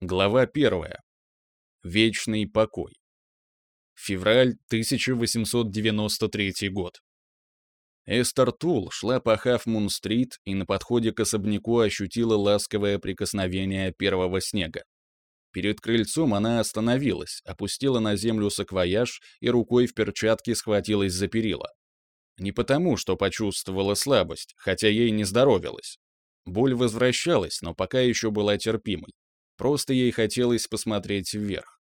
Глава первая. Вечный покой. Февраль 1893 год. Эстер Тул шла по Хафмун-стрит и на подходе к особняку ощутила ласковое прикосновение первого снега. Перед крыльцом она остановилась, опустила на землю саквояж и рукой в перчатке схватилась за перила. Не потому, что почувствовала слабость, хотя ей не здоровилось. Боль возвращалась, но пока еще была терпимой. Просто ей хотелось посмотреть вверх.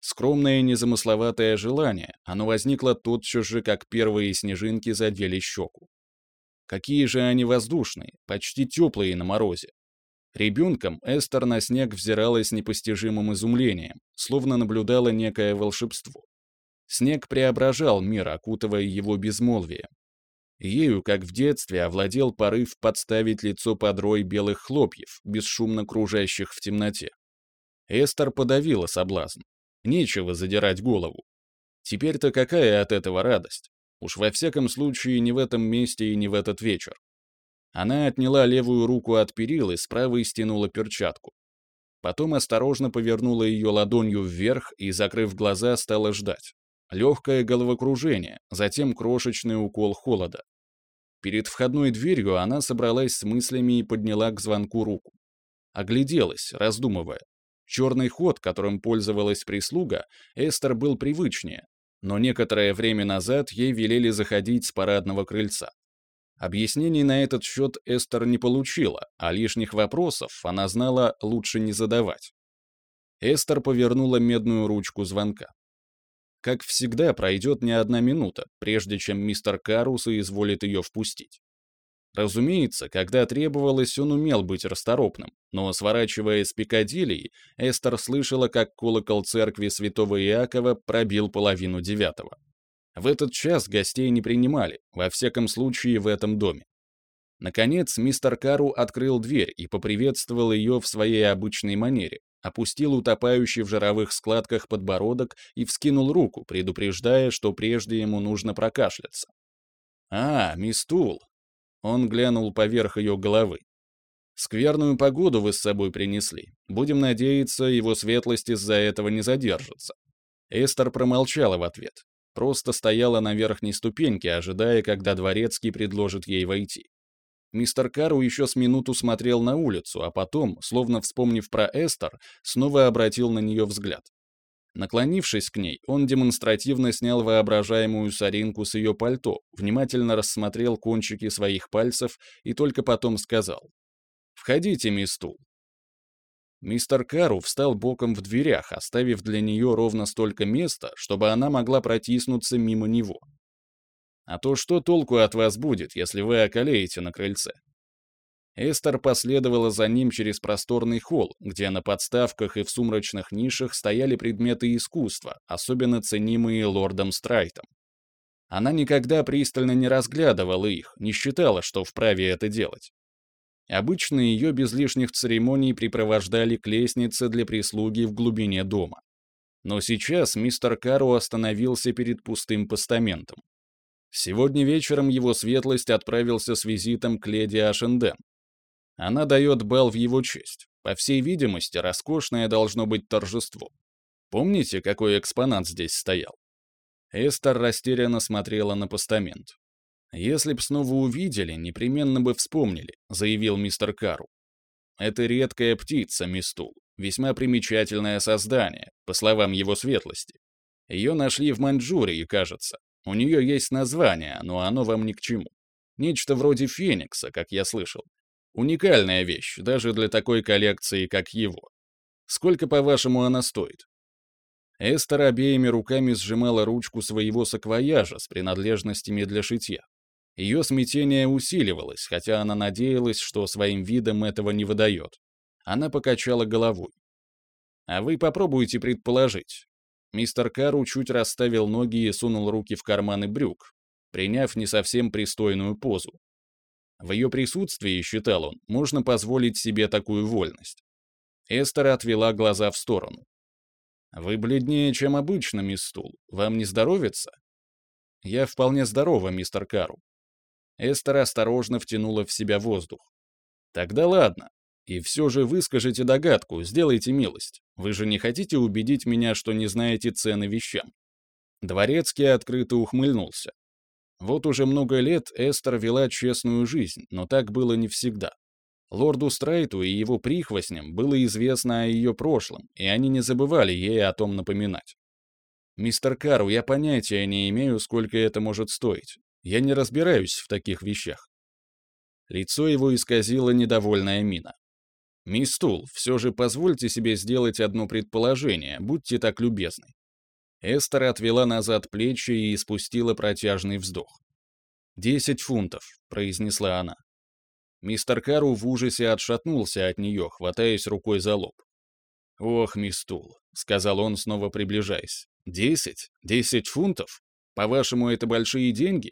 Скромное незамысловатое желание, оно возникло тотчас же, как первые снежинки задели щеку. Какие же они воздушные, почти теплые на морозе. Ребенком Эстер на снег взирала с непостижимым изумлением, словно наблюдала некое волшебство. Снег преображал мир, окутывая его безмолвием. Ею, как в детстве, овладел порыв подставить лицо под рой белых хлопьев, бесшумно кружащих в темноте. Эстер подавила соблазн. Нечего задирать голову. Теперь-то какая от этого радость? Уж во всяком случае не в этом месте и не в этот вечер. Она отняла левую руку от перил и с правой стянула перчатку. Потом осторожно повернула ее ладонью вверх и, закрыв глаза, стала ждать. Легкое головокружение, затем крошечный укол холода. Перед входной дверью она собралась с мыслями и подняла к звонку руку. Огляделась, раздумывая. Черный ход, которым пользовалась прислуга, Эстер был привычнее, но некоторое время назад ей велели заходить с парадного крыльца. Объяснений на этот счет Эстер не получила, а лишних вопросов она знала лучше не задавать. Эстер повернула медную ручку звонка. Как всегда, пройдет не одна минута, прежде чем мистер Карус изволит ее впустить. Разумеется, когда требовалось, он умел быть расторопным, но, сворачивая с Пикадилли, Эстер слышала, как колокол церкви святого Иакова пробил половину девятого. В этот час гостей не принимали, во всяком случае в этом доме. Наконец, мистер Кару открыл дверь и поприветствовал ее в своей обычной манере, опустил утопающий в жировых складках подбородок и вскинул руку, предупреждая, что прежде ему нужно прокашляться. «А, мисс Тул!» Он глянул поверх ее головы. «Скверную погоду вы с собой принесли. Будем надеяться, его светлость из-за этого не задержится». Эстер промолчала в ответ. Просто стояла на верхней ступеньке, ожидая, когда дворецкий предложит ей войти. Мистер Кару еще с минуту смотрел на улицу, а потом, словно вспомнив про Эстер, снова обратил на нее взгляд. Наклонившись к ней, он демонстративно снял воображаемую соринку с ее пальто, внимательно рассмотрел кончики своих пальцев и только потом сказал. «Входите, мисс Тул». Мистер Кару встал боком в дверях, оставив для нее ровно столько места, чтобы она могла протиснуться мимо него. А то что толку от вас будет, если вы околеете на крыльце? Эстер последовала за ним через просторный холл, где на подставках и в сумрачных нишах стояли предметы искусства, особенно ценимые лордом Страйтом. Она никогда пристально не разглядывала их, не считала, что вправе это делать. Обычно ее без лишних церемоний припровождали к лестнице для прислуги в глубине дома. Но сейчас мистер Кару остановился перед пустым постаментом. Сегодня вечером его светлость отправился с визитом к леди Ашенден. Она дает бал в его честь. По всей видимости, роскошное должно быть торжество. Помните, какой экспонат здесь стоял? Эстер растерянно смотрела на постамент. «Если б снова увидели, непременно бы вспомнили», — заявил мистер Кару. «Это редкая птица, мистул, весьма примечательное создание, по словам его светлости. Ее нашли в Маньчжурии, кажется. У нее есть название, но оно вам ни к чему. Нечто вроде феникса, как я слышал. Уникальная вещь, даже для такой коллекции, как его. Сколько, по-вашему, она стоит? Эстер обеими руками сжимала ручку своего саквояжа с принадлежностями для шитья. Ее смятение усиливалось, хотя она надеялась, что своим видом этого не выдает. Она покачала головой. «А вы попробуйте предположить, Мистер Кару чуть расставил ноги и сунул руки в карманы брюк, приняв не совсем пристойную позу. В ее присутствии, считал он, можно позволить себе такую вольность. Эстер отвела глаза в сторону. «Вы бледнее, чем обычно, мисс Стул. Вам не здоровится?» «Я вполне здорова, мистер Кару». Эстер осторожно втянула в себя воздух. «Тогда ладно. И все же выскажите догадку, сделайте милость. Вы же не хотите убедить меня, что не знаете цены вещам?» Дворецкий открыто ухмыльнулся. Вот уже много лет Эстер вела честную жизнь, но так было не всегда. Лорду Страйту и его прихвостням было известно о ее прошлом, и они не забывали ей о том напоминать. «Мистер Кару, я понятия не имею, сколько это может стоить. Я не разбираюсь в таких вещах». Лицо его исказило недовольная мина. «Мисс Тул, все же позвольте себе сделать одно предположение, будьте так любезны». Эстер отвела назад плечи и испустила протяжный вздох. «Десять фунтов», — произнесла она. Мистер Кару в ужасе отшатнулся от нее, хватаясь рукой за лоб. «Ох, мисс Тул», — сказал он, снова приближаясь. «Десять? Десять фунтов? По-вашему, это большие деньги?»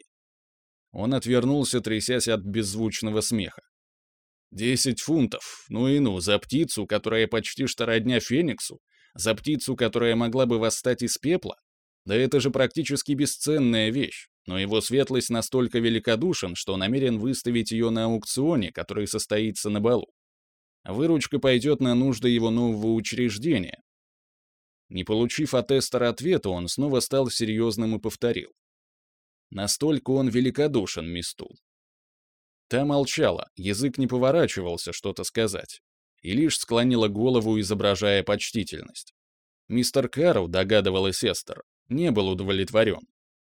Он отвернулся, трясясь от беззвучного смеха. «Десять фунтов? Ну и ну, за птицу, которая почти что родня Фениксу? За птицу, которая могла бы восстать из пепла? Да это же практически бесценная вещь, но его светлость настолько великодушен, что намерен выставить ее на аукционе, который состоится на балу. Выручка пойдет на нужды его нового учреждения. Не получив от Эстера ответа, он снова стал серьезным и повторил. Настолько он великодушен, мистул. Та молчала, язык не поворачивался что-то сказать, и лишь склонила голову, изображая почтительность. Мистер Карл, догадывалась Эстер, не был удовлетворен.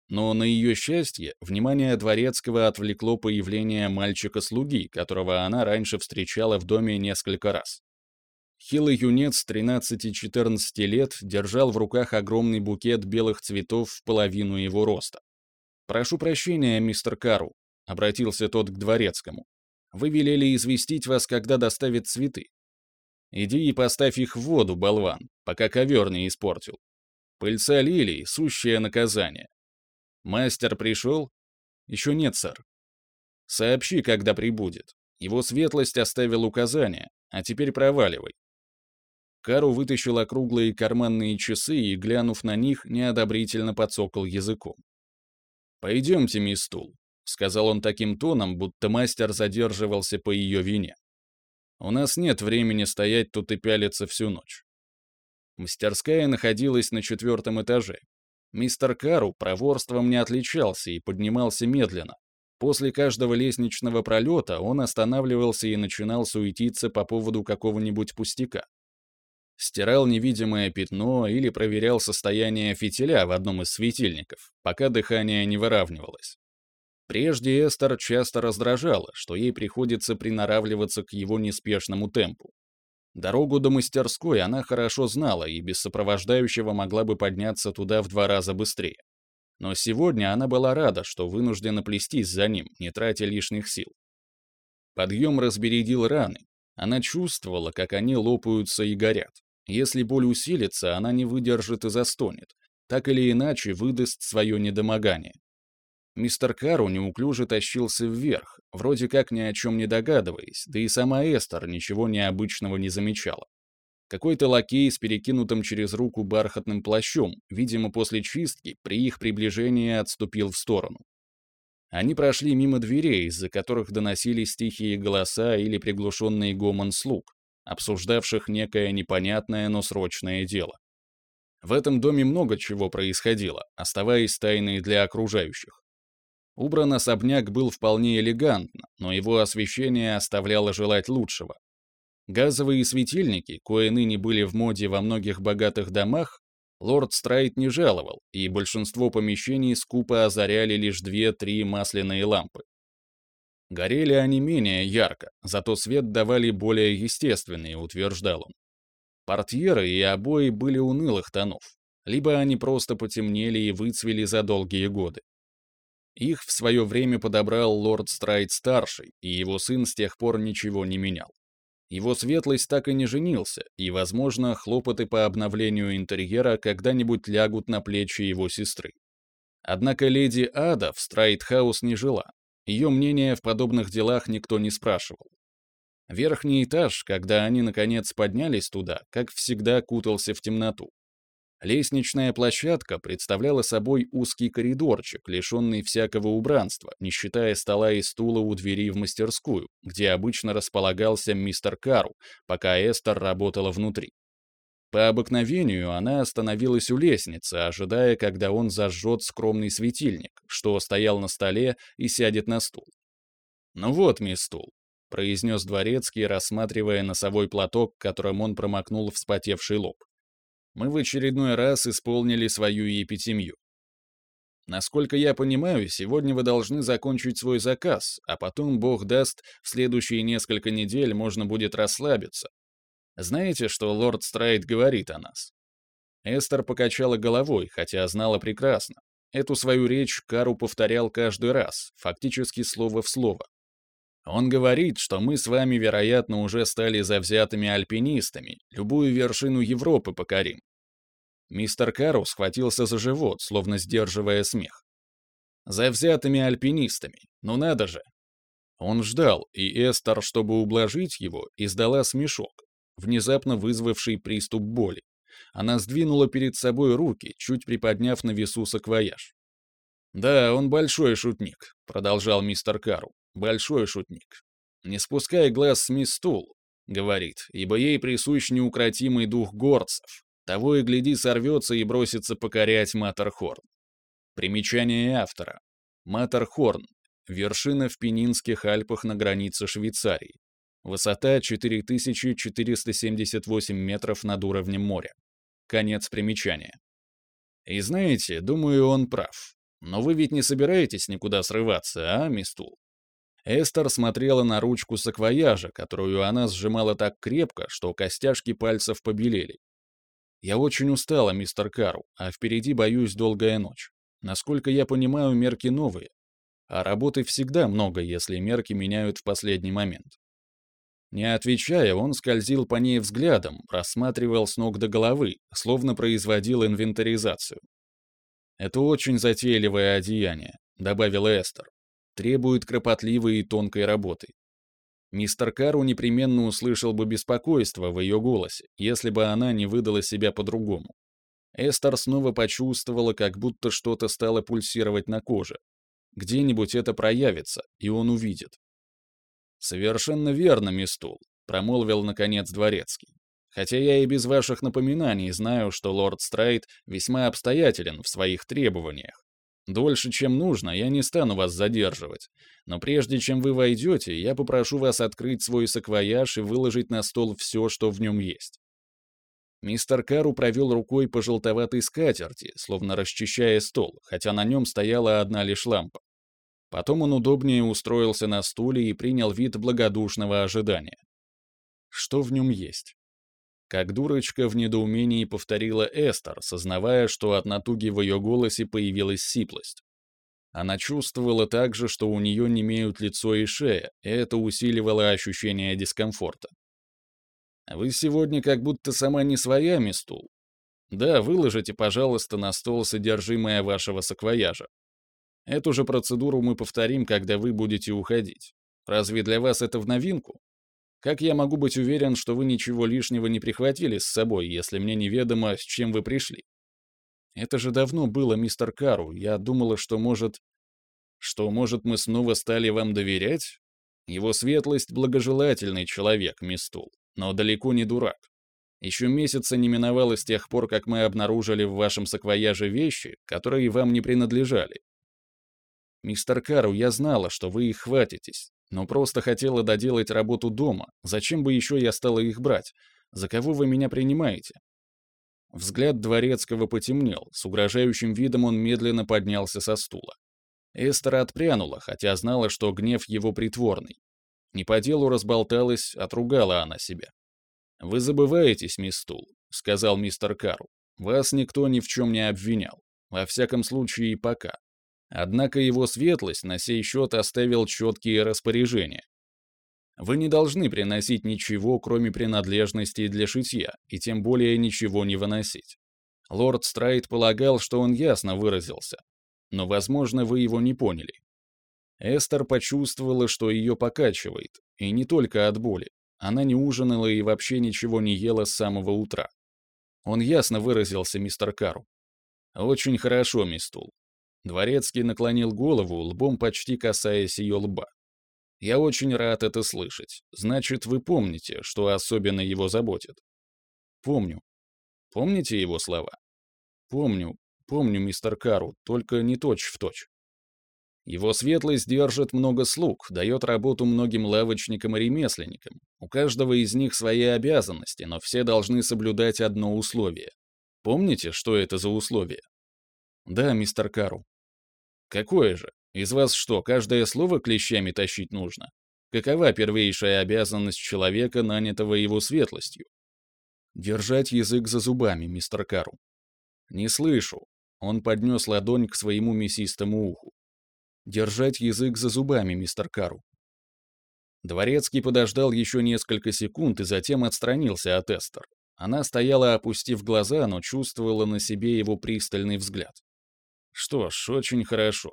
Но на ее счастье, внимание Дворецкого отвлекло появление мальчика-слуги, которого она раньше встречала в доме несколько раз. Хилый юнец 13-14 лет держал в руках огромный букет белых цветов в половину его роста. «Прошу прощения, мистер Кару», — обратился тот к Дворецкому. «Вы велели известить вас, когда доставят цветы. Иди и поставь их в воду, болван, пока ковер не испортил. Пыльца лилий — сущее наказание. Мастер пришел? Еще нет, сэр. Сообщи, когда прибудет. Его светлость оставил указание, а теперь проваливай. Кару вытащил округлые карманные часы и, глянув на них, неодобрительно подсокал языком. «Пойдемте, мисс Тул», — сказал он таким тоном, будто мастер задерживался по ее вине. «У нас нет времени стоять тут и пялиться всю ночь». Мастерская находилась на четвертом этаже, Мистер Кару проворством не отличался и поднимался медленно. После каждого лестничного пролета он останавливался и начинал суетиться по поводу какого-нибудь пустяка. Стирал невидимое пятно или проверял состояние фитиля в одном из светильников, пока дыхание не выравнивалось. Прежде Эстер часто раздражала, что ей приходится приноравливаться к его неспешному темпу. Дорогу до мастерской она хорошо знала и без сопровождающего могла бы подняться туда в два раза быстрее. Но сегодня она была рада, что вынуждена плестись за ним, не тратя лишних сил. Подъем разбередил раны. Она чувствовала, как они лопаются и горят. Если боль усилится, она не выдержит и застонет. Так или иначе выдаст свое недомогание. Мистер Кару неуклюже тащился вверх, вроде как ни о чем не догадываясь, да и сама Эстер ничего необычного не замечала. Какой-то лакей с перекинутым через руку бархатным плащом, видимо, после чистки, при их приближении отступил в сторону. Они прошли мимо дверей, из-за которых доносились тихие голоса или приглушенный гомон слуг, обсуждавших некое непонятное, но срочное дело. В этом доме много чего происходило, оставаясь тайной для окружающих. Убран особняк был вполне элегантно, но его освещение оставляло желать лучшего. Газовые светильники, кое ныне были в моде во многих богатых домах, лорд Страйт не жаловал, и большинство помещений скупо озаряли лишь две-три масляные лампы. Горели они менее ярко, зато свет давали более естественный, утверждал он. Портьеры и обои были унылых тонов, либо они просто потемнели и выцвели за долгие годы. Их в свое время подобрал лорд Страйт-старший, и его сын с тех пор ничего не менял. Его светлость так и не женился, и, возможно, хлопоты по обновлению интерьера когда-нибудь лягут на плечи его сестры. Однако леди Ада в Страйт-хаус не жила. Ее мнение в подобных делах никто не спрашивал. Верхний этаж, когда они наконец поднялись туда, как всегда кутался в темноту. Лестничная площадка представляла собой узкий коридорчик, лишенный всякого убранства, не считая стола и стула у двери в мастерскую, где обычно располагался мистер Кару, пока Эстер работала внутри. По обыкновению она остановилась у лестницы, ожидая, когда он зажжет скромный светильник, что стоял на столе, и сядет на стул. «Ну вот, мисс Стул», — произнес дворецкий, рассматривая носовой платок, которым он промокнул вспотевший лоб. «Мы в очередной раз исполнили свою епитемью. Насколько я понимаю, сегодня вы должны закончить свой заказ, а потом, бог даст, в следующие несколько недель можно будет расслабиться, знаете, что лорд Страйт говорит о нас?» Эстер покачала головой, хотя знала прекрасно. Эту свою речь Кару повторял каждый раз, фактически слово в слово. Он говорит, что мы с вами, вероятно, уже стали завзятыми альпинистами, любую вершину Европы покорим. Мистер Кару схватился за живот, словно сдерживая смех. Завзятыми альпинистами, ну надо же. Он ждал, и Эстер, чтобы ублажить его, издала смешок внезапно вызвавший приступ боли. Она сдвинула перед собой руки, чуть приподняв на весу саквояж. «Да, он большой шутник», — продолжал мистер Кару. «Большой шутник. Не спускай глаз с мисс Стул», — говорит, «ибо ей присущ неукротимый дух горцев. Того и гляди сорвется и бросится покорять Матерхорн». Примечание автора. Матерхорн — вершина в Пенинских Альпах на границе Швейцарии. Высота 4478 метров над уровнем моря. Конец примечания. И знаете, думаю, он прав. Но вы ведь не собираетесь никуда срываться, а, мистул? Эстер смотрела на ручку саквояжа, которую она сжимала так крепко, что костяшки пальцев побелели. «Я очень устала, мистер Кару, а впереди, боюсь, долгая ночь. Насколько я понимаю, мерки новые. А работы всегда много, если мерки меняют в последний момент. Не отвечая, он скользил по ней взглядом, рассматривал с ног до головы, словно производил инвентаризацию. «Это очень затейливое одеяние», — добавила Эстер. «Требует кропотливой и тонкой работы». Мистер Кару непременно услышал бы беспокойство в ее голосе, если бы она не выдала себя по-другому. Эстер снова почувствовала, как будто что-то стало пульсировать на коже. Где-нибудь это проявится, и он увидит. «Совершенно верно, мистул», — промолвил, наконец, дворецкий. «Хотя я и без ваших напоминаний знаю, что лорд Страйт весьма обстоятелен в своих требованиях. Дольше, чем нужно, я не стану вас задерживать. Но прежде чем вы войдете, я попрошу вас открыть свой саквояж и выложить на стол все, что в нем есть». Мистер Кару провел рукой по желтоватой скатерти, словно расчищая стол, хотя на нем стояла одна лишь лампа. Потом он удобнее устроился на стуле и принял вид благодушного ожидания. Что в нем есть? Как дурочка в недоумении повторила Эстер, сознавая, что от натуги в ее голосе появилась сиплость. Она чувствовала также, что у нее немеют лицо и шея, и это усиливало ощущение дискомфорта. «Вы сегодня как будто сама не своя, мистул. Да, выложите, пожалуйста, на стол содержимое вашего саквояжа. Эту же процедуру мы повторим, когда вы будете уходить. Разве для вас это в новинку? Как я могу быть уверен, что вы ничего лишнего не прихватили с собой, если мне неведомо, с чем вы пришли? Это же давно было, мистер Кару. Я думала, что может... Что, может, мы снова стали вам доверять? Его светлость — благожелательный человек, мисс Тул, но далеко не дурак. Еще месяца не миновало с тех пор, как мы обнаружили в вашем саквояже вещи, которые вам не принадлежали, «Мистер Кару, я знала, что вы их хватитесь, но просто хотела доделать работу дома. Зачем бы еще я стала их брать? За кого вы меня принимаете?» Взгляд Дворецкого потемнел, с угрожающим видом он медленно поднялся со стула. Эстера отпрянула, хотя знала, что гнев его притворный. Не по делу разболталась, отругала она себя. «Вы забываетесь, мисс Стул», — сказал мистер Кару. «Вас никто ни в чем не обвинял. Во всяком случае, пока. Однако его светлость на сей счет оставил четкие распоряжения. Вы не должны приносить ничего, кроме принадлежностей для шитья, и тем более ничего не выносить. Лорд Страйт полагал, что он ясно выразился. Но, возможно, вы его не поняли. Эстер почувствовала, что ее покачивает, и не только от боли. Она не ужинала и вообще ничего не ела с самого утра. Он ясно выразился мистер Кару. «Очень хорошо, мисс Тул». Дворецкий наклонил голову, лбом почти касаясь ее лба. «Я очень рад это слышать. Значит, вы помните, что особенно его заботит?» «Помню». «Помните его слова?» «Помню, помню, мистер Кару, только не точь в точь». Его светлость держит много слуг, дает работу многим лавочникам и ремесленникам. У каждого из них свои обязанности, но все должны соблюдать одно условие. Помните, что это за условие? Да, мистер Кару. Какое же? Из вас что, каждое слово клещами тащить нужно? Какова первейшая обязанность человека, нанятого его светлостью? Держать язык за зубами, мистер Кару. Не слышу. Он поднес ладонь к своему мясистому уху. Держать язык за зубами, мистер Кару. Дворецкий подождал еще несколько секунд и затем отстранился от Эстер. Она стояла, опустив глаза, но чувствовала на себе его пристальный взгляд. Что ж, очень хорошо.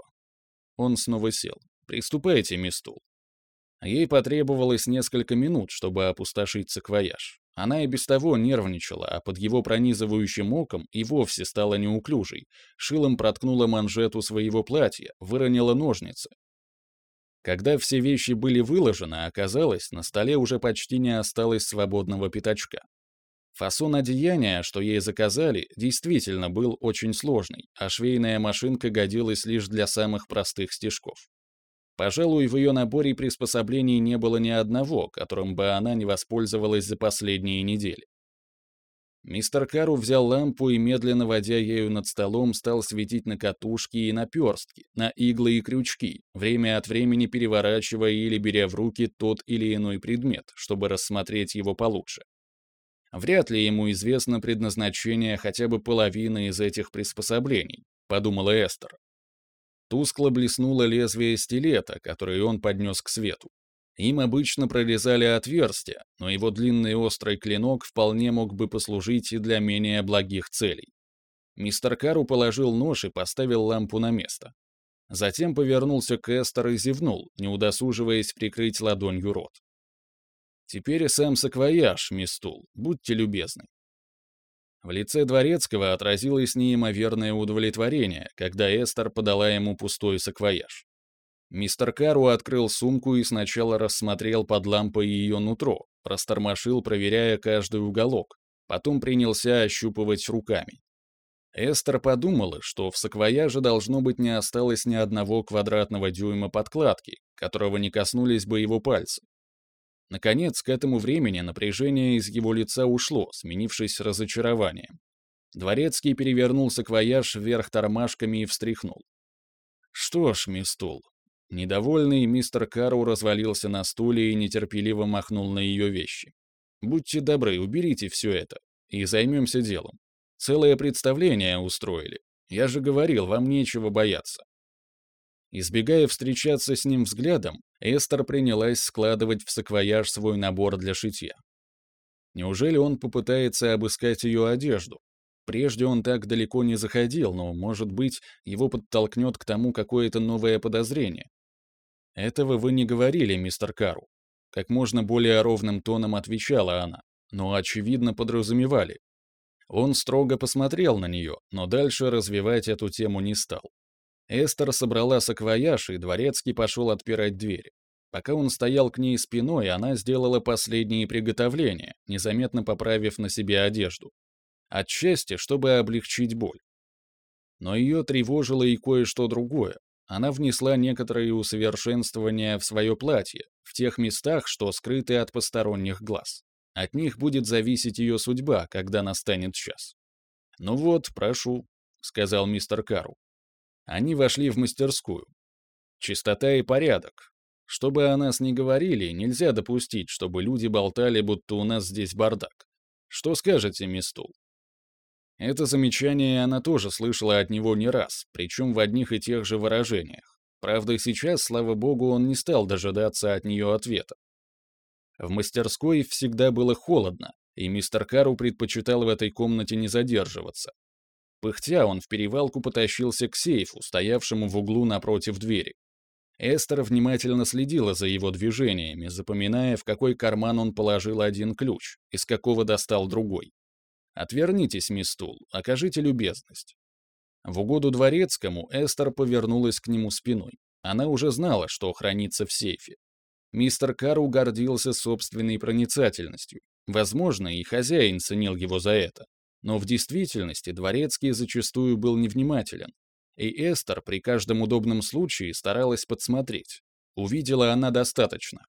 Он снова сел. «Приступайте, мисс Тул». Ей потребовалось несколько минут, чтобы опустошить саквояж. Она и без того нервничала, а под его пронизывающим оком и вовсе стала неуклюжей. Шилом проткнула манжету своего платья, выронила ножницы. Когда все вещи были выложены, оказалось, на столе уже почти не осталось свободного пятачка. Фасон одеяния, что ей заказали, действительно был очень сложный, а швейная машинка годилась лишь для самых простых стежков. Пожалуй, в ее наборе приспособлений не было ни одного, которым бы она не воспользовалась за последние недели. Мистер Кару взял лампу и, медленно водя ею над столом, стал светить на катушки и на перстки, на иглы и крючки, время от времени переворачивая или беря в руки тот или иной предмет, чтобы рассмотреть его получше. Вряд ли ему известно предназначение хотя бы половины из этих приспособлений, подумала Эстер. Тускло блеснуло лезвие стилета, которое он поднес к свету. Им обычно прорезали отверстия, но его длинный острый клинок вполне мог бы послужить и для менее благих целей. Мистер Кару положил нож и поставил лампу на место. Затем повернулся к Эстер и зевнул, не удосуживаясь прикрыть ладонью рот. «Теперь и сам саквояж, мисс Тул, будьте любезны». В лице Дворецкого отразилось неимоверное удовлетворение, когда Эстер подала ему пустой саквояж. Мистер Кару открыл сумку и сначала рассмотрел под лампой ее нутро, растормошил, проверяя каждый уголок, потом принялся ощупывать руками. Эстер подумала, что в саквояже должно быть не осталось ни одного квадратного дюйма подкладки, которого не коснулись бы его пальцы. Наконец, к этому времени напряжение из его лица ушло, сменившись разочарованием. Дворецкий перевернул саквояж вверх тормашками и встряхнул. «Что ж, мисс Тул». Недовольный мистер Кару развалился на стуле и нетерпеливо махнул на ее вещи. «Будьте добры, уберите все это, и займемся делом. Целое представление устроили. Я же говорил, вам нечего бояться. Избегая встречаться с ним взглядом, Эстер принялась складывать в саквояж свой набор для шитья. Неужели он попытается обыскать ее одежду? Прежде он так далеко не заходил, но, может быть, его подтолкнет к тому какое-то новое подозрение. «Этого вы не говорили, мистер Кару», — как можно более ровным тоном отвечала она, но, очевидно, подразумевали. Он строго посмотрел на нее, но дальше развивать эту тему не стал. Эстер собрала саквояж, и дворецкий пошел отпирать двери. Пока он стоял к ней спиной, она сделала последние приготовления, незаметно поправив на себе одежду. Отчасти, чтобы облегчить боль. Но ее тревожило и кое-что другое. Она внесла некоторые усовершенствования в свое платье, в тех местах, что скрыты от посторонних глаз. От них будет зависеть ее судьба, когда настанет час. «Ну вот, прошу», — сказал мистер Кару. Они вошли в мастерскую. Чистота и порядок. Что бы о нас ни говорили, нельзя допустить, чтобы люди болтали, будто у нас здесь бардак. Что скажете, мисс Тул? Это замечание она тоже слышала от него не раз, причем в одних и тех же выражениях. Правда, сейчас, слава богу, он не стал дожидаться от нее ответа. В мастерской всегда было холодно, и мистер Кару предпочитал в этой комнате не задерживаться, Пыхтя он в перевалку потащился к сейфу, стоявшему в углу напротив двери. Эстер внимательно следила за его движениями, запоминая, в какой карман он положил один ключ, из какого достал другой. «Отвернитесь, мисс Тул, окажите любезность». В угоду дворецкому Эстер повернулась к нему спиной. Она уже знала, что хранится в сейфе. Мистер Кару гордился собственной проницательностью. Возможно, и хозяин ценил его за это. Но в действительности дворецкий зачастую был невнимателен. И Эстер при каждом удобном случае старалась подсмотреть. Увидела она достаточно.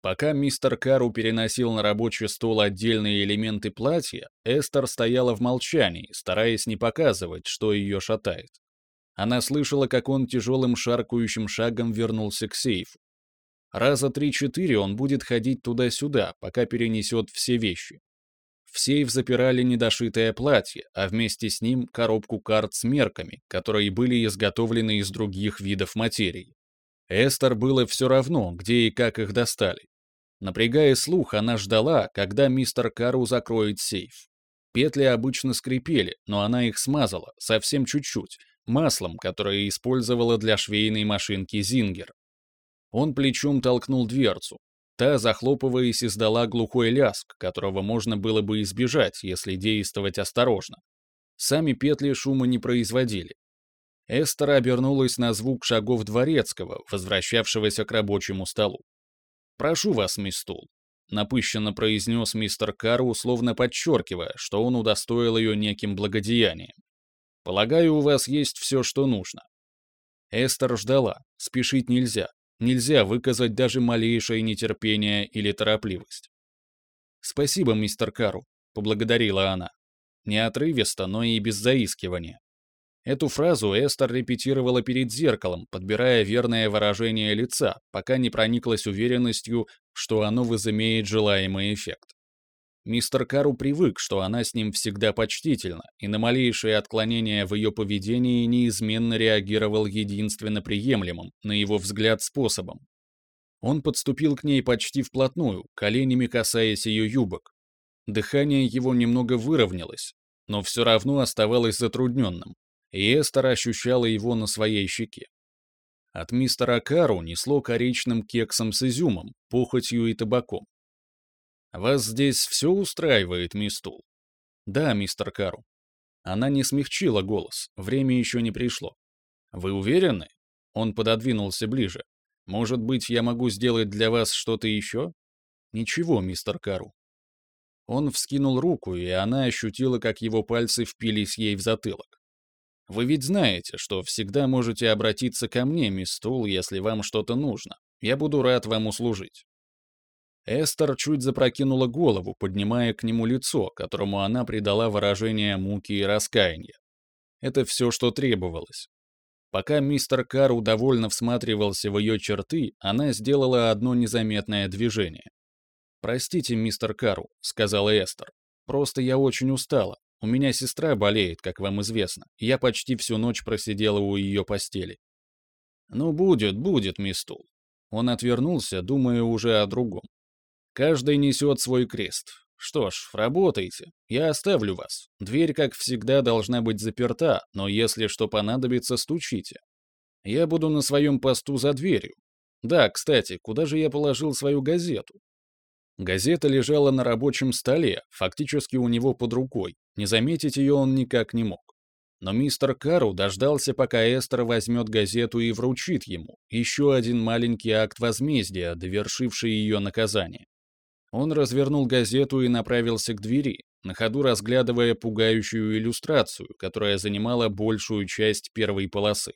Пока мистер Кару переносил на рабочий стол отдельные элементы платья, Эстер стояла в молчании, стараясь не показывать, что ее шатает. Она слышала, как он тяжелым шаркающим шагом вернулся к сейфу. Раза три-четыре он будет ходить туда-сюда, пока перенесет все вещи. В сейф запирали недошитое платье, а вместе с ним коробку карт с мерками, которые были изготовлены из других видов материи. Эстер было все равно, где и как их достали. Напрягая слух, она ждала, когда мистер Кару закроет сейф. Петли обычно скрипели, но она их смазала, совсем чуть-чуть, маслом, которое использовала для швейной машинки Зингер. Он плечом толкнул дверцу. Та, захлопываясь, издала глухой ляск, которого можно было бы избежать, если действовать осторожно. Сами петли шума не производили, Эстер обернулась на звук шагов дворецкого, возвращавшегося к рабочему столу. «Прошу вас, мисс Тул», — напыщенно произнес мистер Кару, словно подчеркивая, что он удостоил ее неким благодеянием. «Полагаю, у вас есть все, что нужно». Эстер ждала. Спешить нельзя. Нельзя выказать даже малейшее нетерпение или торопливость. «Спасибо, мистер Кару», — поблагодарила она. Не отрывисто, но и без заискивания. Эту фразу Эстер репетировала перед зеркалом, подбирая верное выражение лица, пока не прониклась уверенностью, что оно возымеет желаемый эффект. Мистер Кару привык, что она с ним всегда почтительна, и на малейшие отклонения в ее поведении неизменно реагировал единственно приемлемым, на его взгляд, способом. Он подступил к ней почти вплотную, коленями касаясь ее юбок. Дыхание его немного выровнялось, но все равно оставалось затрудненным, и Эстер ощущала его на своей щеке. От мистера Кару несло коричным кексом с изюмом, похотью и табаком. «Вас здесь все устраивает, мисс Тул?» «Да, мистер Кару». Она не смягчила голос, время еще не пришло. «Вы уверены?» Он пододвинулся ближе. «Может быть, я могу сделать для вас что-то еще?» «Ничего, мистер Кару». Он вскинул руку, и она ощутила, как его пальцы впились ей в затылок. Вы ведь знаете, что всегда можете обратиться ко мне, мисс Тул, если вам что-то нужно. Я буду рад вам услужить». Эстер чуть запрокинула голову, поднимая к нему лицо, которому она придала выражение муки и раскаяния. Это все, что требовалось. Пока мистер Кару довольно всматривался в ее черты, она сделала одно незаметное движение. «Простите, мистер Кару», — сказала Эстер. «Просто я очень устала. У меня сестра болеет, как вам известно. Я почти всю ночь просидела у ее постели. Ну, будет, будет, мисс Тул. Он отвернулся, думая уже о другом. Каждый несет свой крест. Что ж, работайте. Я оставлю вас. Дверь, как всегда, должна быть заперта, но если что понадобится, стучите. Я буду на своем посту за дверью. Да, кстати, куда же я положил свою газету? Газета лежала на рабочем столе, фактически у него под рукой. Не заметить ее он никак не мог. Но мистер Кару дождался, пока Эстер возьмет газету и вручит ему. Еще один маленький акт возмездия, довершивший ее наказание. Он развернул газету и направился к двери, на ходу разглядывая пугающую иллюстрацию, которая занимала большую часть первой полосы.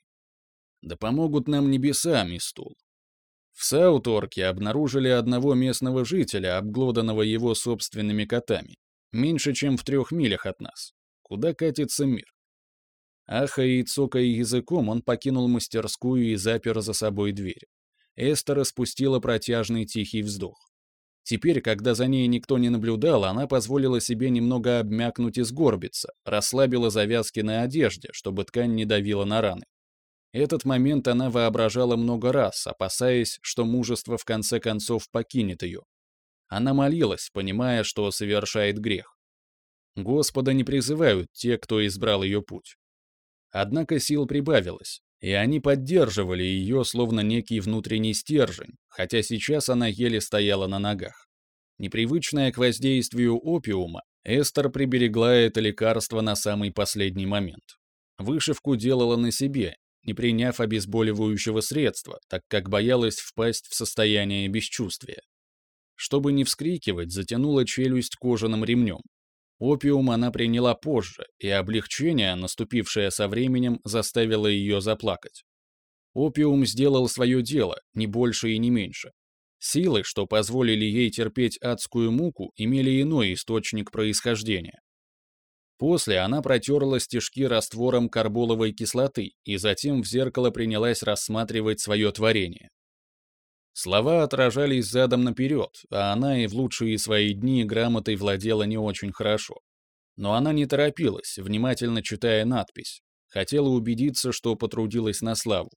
«Да помогут нам небеса, мисс Тул. В Сауторке обнаружили одного местного жителя, обглоданного его собственными котами. Меньше, чем в трех милях от нас. Куда катится мир? Ахая и цокая языком, он покинул мастерскую и запер за собой дверь. Эстер распустила протяжный тихий вздох. Теперь, когда за ней никто не наблюдал, она позволила себе немного обмякнуть и сгорбиться, расслабила завязки на одежде, чтобы ткань не давила на раны. Этот момент она воображала много раз, опасаясь, что мужество в конце концов покинет ее. Она молилась, понимая, что совершает грех. Господа не призывают те, кто избрал ее путь. Однако сил прибавилось, и они поддерживали ее, словно некий внутренний стержень, хотя сейчас она еле стояла на ногах. Непривычная к воздействию опиума, Эстер приберегла это лекарство на самый последний момент. Вышивку делала на себе, не приняв обезболивающего средства, так как боялась впасть в состояние бесчувствия. Чтобы не вскрикивать, затянула челюсть кожаным ремнем. Опиум она приняла позже, и облегчение, наступившее со временем, заставило ее заплакать. Опиум сделал свое дело, не больше и не меньше. Силы, что позволили ей терпеть адскую муку, имели иной источник происхождения. После она протерла стежки раствором карболовой кислоты и затем в зеркало принялась рассматривать свое творение. Слова отражались задом наперед, а она и в лучшие свои дни грамотой владела не очень хорошо. Но она не торопилась, внимательно читая надпись. Хотела убедиться, что потрудилась на славу.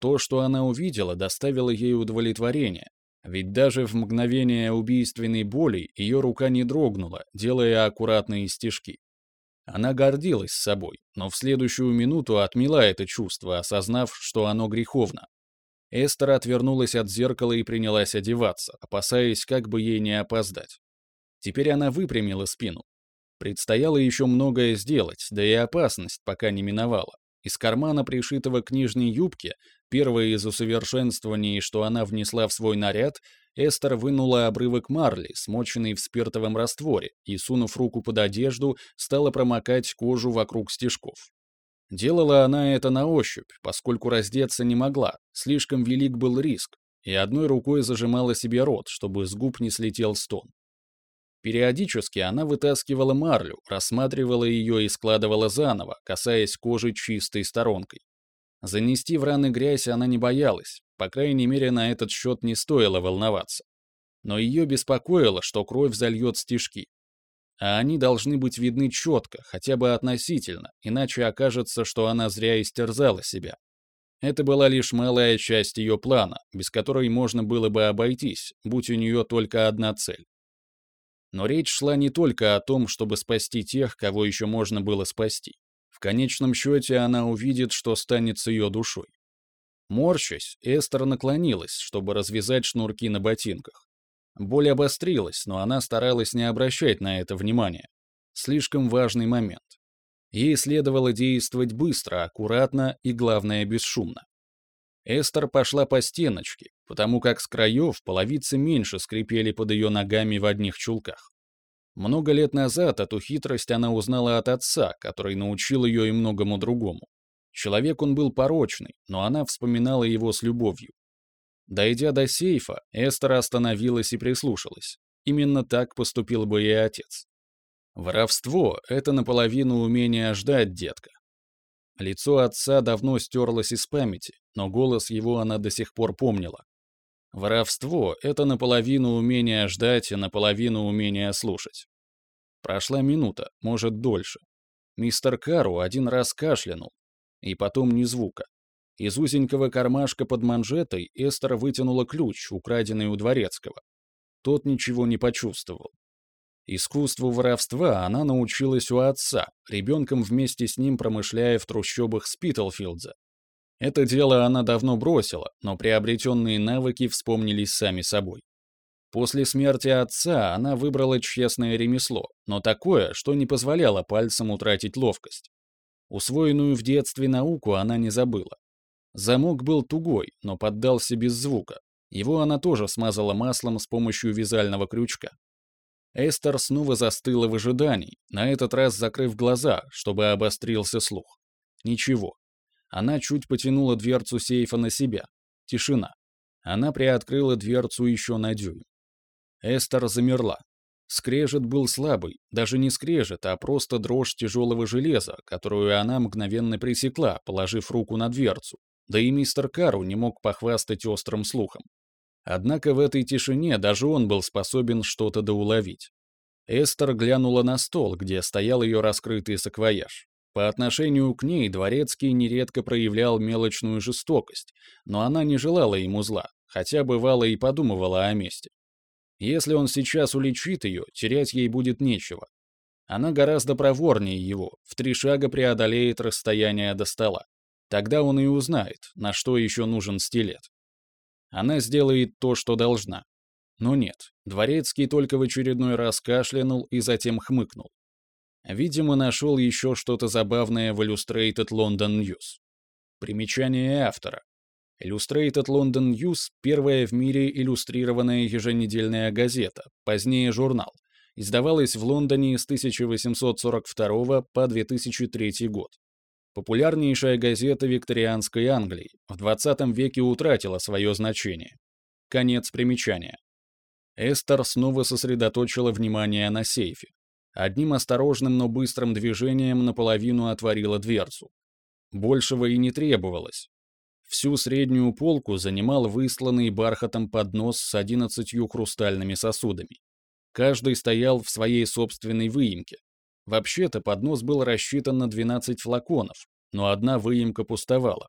То, что она увидела, доставило ей удовлетворение, ведь даже в мгновение убийственной боли ее рука не дрогнула, делая аккуратные стежки. Она гордилась собой, но в следующую минуту отмела это чувство, осознав, что оно греховно. Эстер отвернулась от зеркала и принялась одеваться, опасаясь, как бы ей не опоздать. Теперь она выпрямила спину. Предстояло еще многое сделать, да и опасность пока не миновала. Из кармана пришитого к нижней юбке, первое из усовершенствований, что она внесла в свой наряд, Эстер вынула обрывок марли, смоченный в спиртовом растворе, и, сунув руку под одежду, стала промокать кожу вокруг стежков. Делала она это на ощупь, поскольку раздеться не могла, слишком велик был риск, и одной рукой зажимала себе рот, чтобы с губ не слетел стон. Периодически она вытаскивала марлю, рассматривала ее и складывала заново, касаясь кожи чистой сторонкой. Занести в раны грязь она не боялась, по крайней мере, на этот счет не стоило волноваться. Но ее беспокоило, что кровь зальет стежки. А они должны быть видны четко, хотя бы относительно, иначе окажется, что она зря истерзала себя. Это была лишь малая часть ее плана, без которой можно было бы обойтись, будь у нее только одна цель но речь шла не только о том, чтобы спасти тех, кого еще можно было спасти. В конечном счете она увидит, что станет с ее душой. Морщась, Эстер наклонилась, чтобы развязать шнурки на ботинках. Боль обострилась, но она старалась не обращать на это внимания. Слишком важный момент. Ей следовало действовать быстро, аккуратно и, главное, бесшумно. Эстер пошла по стеночке, потому как с краев половицы меньше скрипели под ее ногами в одних чулках. Много лет назад эту хитрость она узнала от отца, который научил ее и многому другому. Человек он был порочный, но она вспоминала его с любовью. Дойдя до сейфа, Эстер остановилась и прислушалась. Именно так поступил бы и отец. Воровство — это наполовину умение ждать, детка. Лицо отца давно стерлось из памяти, но голос его она до сих пор помнила. Воровство — это наполовину умение ждать и наполовину умение слушать. Прошла минута, может, дольше. Мистер Кару один раз кашлянул, и потом ни звука. Из узенького кармашка под манжетой Эстер вытянула ключ, украденный у дворецкого. Тот ничего не почувствовал. Искусству воровства она научилась у отца, ребенком вместе с ним промышляя в трущобах Спитлфилдза. Это дело она давно бросила, но приобретенные навыки вспомнились сами собой. После смерти отца она выбрала честное ремесло, но такое, что не позволяло пальцам утратить ловкость. Усвоенную в детстве науку она не забыла. Замок был тугой, но поддался без звука. Его она тоже смазала маслом с помощью вязального крючка. Эстер снова застыла в ожидании, на этот раз закрыв глаза, чтобы обострился слух. Ничего. Она чуть потянула дверцу сейфа на себя. Тишина. Она приоткрыла дверцу еще на дюйм. Эстер замерла. Скрежет был слабый, даже не скрежет, а просто дрожь тяжелого железа, которую она мгновенно пресекла, положив руку на дверцу. Да и мистер Кару не мог похвастать острым слухом. Однако в этой тишине даже он был способен что-то доуловить. Эстер глянула на стол, где стоял ее раскрытый саквояж. По отношению к ней Дворецкий нередко проявлял мелочную жестокость, но она не желала ему зла, хотя бывало и подумывала о месте. Если он сейчас уличит ее, терять ей будет нечего. Она гораздо проворнее его, в три шага преодолеет расстояние до стола. Тогда он и узнает, на что еще нужен стилет. Она сделает то, что должна. Но нет, Дворецкий только в очередной раз кашлянул и затем хмыкнул. Видимо, нашел еще что-то забавное в Illustrated London News. Примечание автора. Illustrated London News — первая в мире иллюстрированная еженедельная газета, позднее журнал. Издавалась в Лондоне с 1842 по 2003 год. Популярнейшая газета викторианской Англии в 20 веке утратила свое значение. Конец примечания. Эстер снова сосредоточила внимание на сейфе. Одним осторожным, но быстрым движением наполовину отворила дверцу. Большего и не требовалось. Всю среднюю полку занимал высланный бархатом поднос с одиннадцатью хрустальными сосудами. Каждый стоял в своей собственной выемке. Вообще-то поднос был рассчитан на 12 флаконов, но одна выемка пустовала.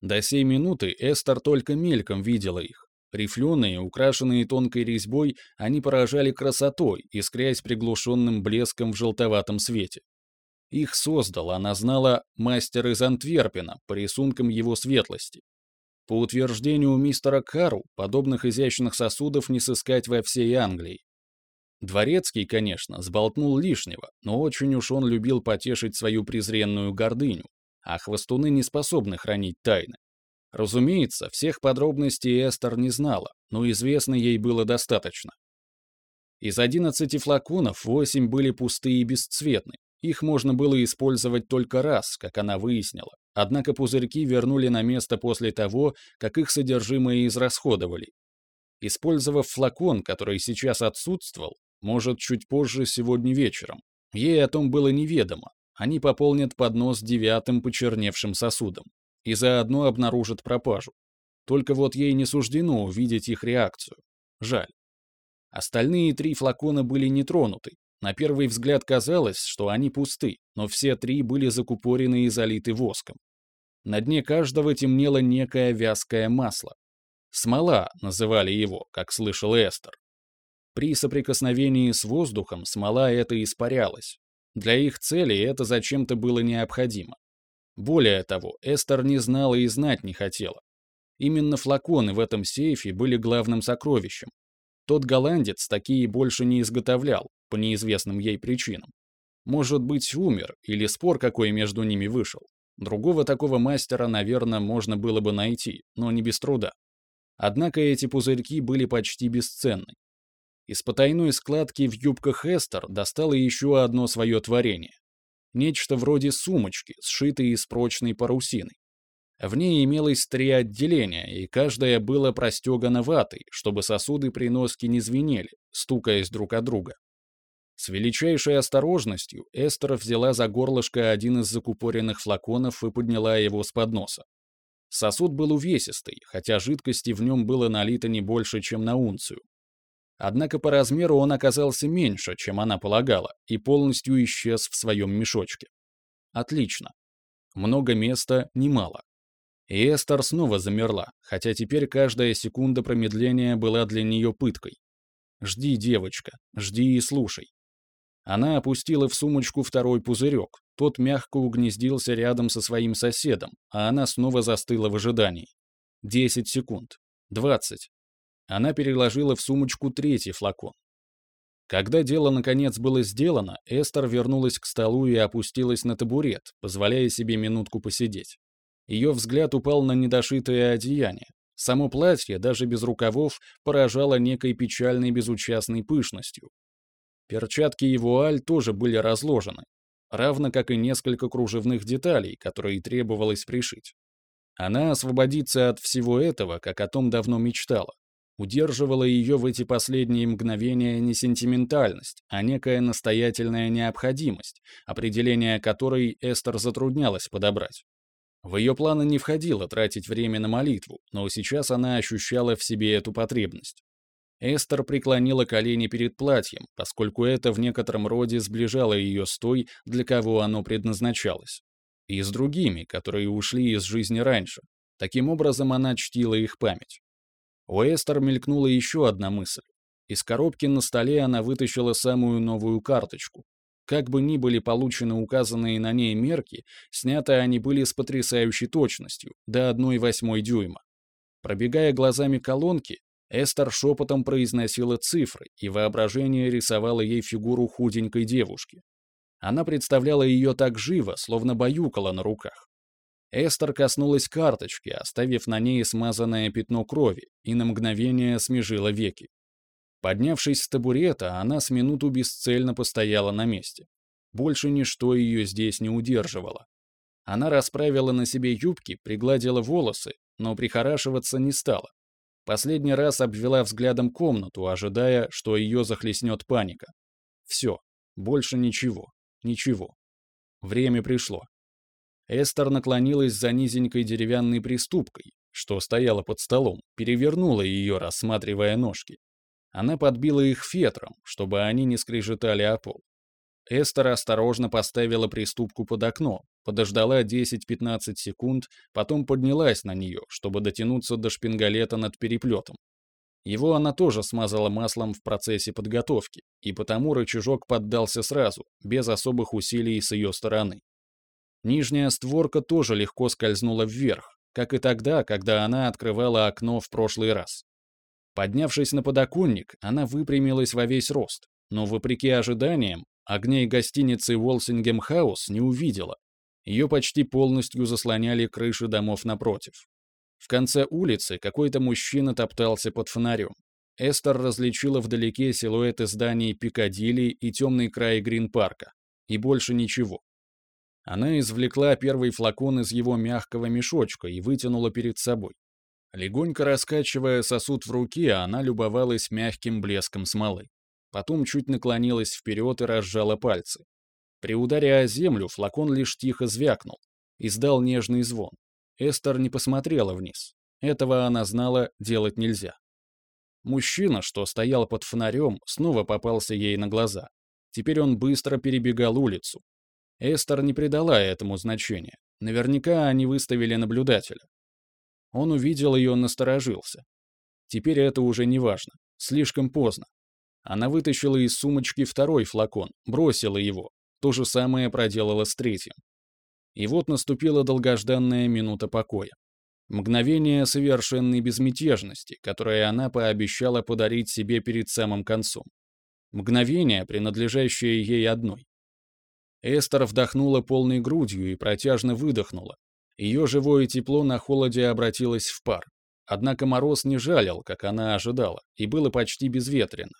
До сей минуты Эстер только мельком видела их. Рифленые, украшенные тонкой резьбой, они поражали красотой, искрясь приглушенным блеском в желтоватом свете. Их создал, она знала, мастер из Антверпена по рисункам его светлости. По утверждению мистера Кару, подобных изящных сосудов не сыскать во всей Англии. Дворецкий, конечно, сболтнул лишнего, но очень уж он любил потешить свою презренную гордыню, а хвостуны не способны хранить тайны. Разумеется, всех подробностей Эстер не знала, но известно ей было достаточно. Из одиннадцати флаконов восемь были пустые и бесцветны, их можно было использовать только раз, как она выяснила. Однако пузырьки вернули на место после того, как их содержимое израсходовали. Использовав флакон, который сейчас отсутствовал, может, чуть позже сегодня вечером, ей о том было неведомо. Они пополнят поднос девятым почерневшим сосудом и заодно обнаружат пропажу. Только вот ей не суждено увидеть их реакцию. Жаль. Остальные три флакона были не тронуты, на первый взгляд казалось, что они пусты, но все три были закупорены и залиты воском. На дне каждого темнело некое вязкое масло. «Смола» называли его, как слышал Эстер. При соприкосновении с воздухом смола это испарялась. Для их цели это зачем-то было необходимо. Более того, Эстер не знала и знать не хотела. Именно флаконы в этом сейфе были главным сокровищем. Тот голландец такие больше не изготовлял, по неизвестным ей причинам. Может быть, умер, или спор какой между ними вышел. Другого такого мастера, наверное, можно было бы найти, но не без труда. Однако эти пузырьки были почти бесценны. Из потайной складки в юбках Эстер достала еще одно свое творение. Нечто вроде сумочки, сшитой из прочной парусины. В ней имелось три отделения, и каждое было простегано ватой, чтобы сосуды при носке не звенели, стукаясь друг о друга. С величайшей осторожностью Эстер взяла за горлышко один из закупоренных флаконов и подняла его с подноса. Сосуд был увесистый, хотя жидкости в нем было налито не больше, чем на унцию. Однако по размеру он оказался меньше, чем она полагала, и полностью исчез в своем мешочке. Отлично. Много места, немало. И Эстер снова замерла, хотя теперь каждая секунда промедления была для нее пыткой. Жди, девочка, жди и слушай. Она опустила в сумочку второй пузырек. Тот мягко угнездился рядом со своим соседом, а она снова застыла в ожидании. Десять секунд. Двадцать. Она переложила в сумочку третий флакон. Когда дело наконец было сделано, Эстер вернулась к столу и опустилась на табурет, позволяя себе минутку посидеть. Ее взгляд упал на недошитое одеяние. Само платье, даже без рукавов, поражало некой печальной безучастной пышностью, Перчатки и вуаль тоже были разложены, равно как и несколько кружевных деталей, которые требовалось пришить. Она освободится от всего этого, как о том давно мечтала. Удерживала ее в эти последние мгновения не сентиментальность, а некая настоятельная необходимость, определение которой Эстер затруднялась подобрать. В ее планы не входило тратить время на молитву, но сейчас она ощущала в себе эту потребность. Эстер преклонила колени перед платьем, поскольку это в некотором роде сближало ее с той, для кого оно предназначалось. И с другими, которые ушли из жизни раньше. Таким образом, она чтила их память. У Эстер мелькнула еще одна мысль. Из коробки на столе она вытащила самую новую карточку. Как бы ни были получены указанные на ней мерки, сняты они были с потрясающей точностью, до 1,8 дюйма. Пробегая глазами колонки, Эстер шепотом произносила цифры, и воображение рисовало ей фигуру худенькой девушки. Она представляла ее так живо, словно баюкала на руках. Эстер коснулась карточки, оставив на ней смазанное пятно крови, и на мгновение смежила веки. Поднявшись с табурета, она с минуту бесцельно постояла на месте. Больше ничто ее здесь не удерживало. Она расправила на себе юбки, пригладила волосы, но прихорашиваться не стала. Последний раз обвела взглядом комнату, ожидая, что ее захлестнет паника. Все, больше ничего, ничего. Время пришло. Эстер наклонилась за низенькой деревянной приступкой, что стояла под столом, перевернула ее, рассматривая ножки. Она подбила их фетром, чтобы они не скрежетали о пол. Эстер осторожно поставила приступку под окно, подождала 10-15 секунд, потом поднялась на нее, чтобы дотянуться до шпингалета над переплетом. Его она тоже смазала маслом в процессе подготовки, и потому рычажок поддался сразу, без особых усилий с ее стороны. Нижняя створка тоже легко скользнула вверх, как и тогда, когда она открывала окно в прошлый раз. Поднявшись на подоконник, она выпрямилась во весь рост, но, вопреки ожиданиям, огней гостиницы Уолсингем Хаус не увидела. Ее почти полностью заслоняли крыши домов напротив. В конце улицы какой-то мужчина топтался под фонарем. Эстер различила вдалеке силуэты зданий Пикадилли и темный край Грин-парка. И больше ничего. Она извлекла первый флакон из его мягкого мешочка и вытянула перед собой. Легонько раскачивая сосуд в руке, она любовалась мягким блеском смолы. Потом чуть наклонилась вперед и разжала пальцы. При ударе о землю флакон лишь тихо звякнул. Издал нежный звон. Эстер не посмотрела вниз. Этого она знала, делать нельзя. Мужчина, что стоял под фонарем, снова попался ей на глаза. Теперь он быстро перебегал улицу. Эстер не придала этому значения. Наверняка они выставили наблюдателя. Он увидел ее, насторожился. Теперь это уже не важно. Слишком поздно. Она вытащила из сумочки второй флакон, бросила его. То же самое проделала с третьим. И вот наступила долгожданная минута покоя. Мгновение совершенной безмятежности, которое она пообещала подарить себе перед самым концом. Мгновение, принадлежащее ей одной. Эстер вдохнула полной грудью и протяжно выдохнула. Ее живое тепло на холоде обратилось в пар. Однако мороз не жалил, как она ожидала, и было почти безветренно.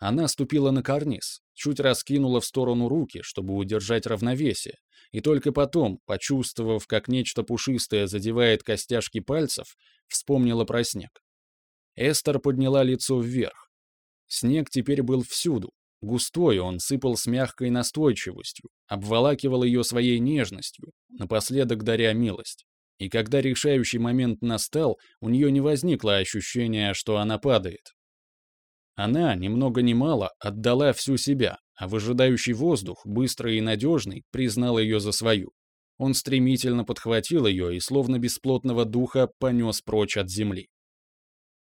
Она ступила на карниз, чуть раскинула в сторону руки, чтобы удержать равновесие, и только потом, почувствовав, как нечто пушистое задевает костяшки пальцев, вспомнила про снег. Эстер подняла лицо вверх. Снег теперь был всюду, Густой он сыпал с мягкой настойчивостью, обволакивал ее своей нежностью, напоследок даря милость. И когда решающий момент настал, у нее не возникло ощущения, что она падает. Она, ни много ни мало, отдала всю себя, а выжидающий воздух, быстрый и надежный, признал ее за свою. Он стремительно подхватил ее и, словно бесплотного духа, понес прочь от земли.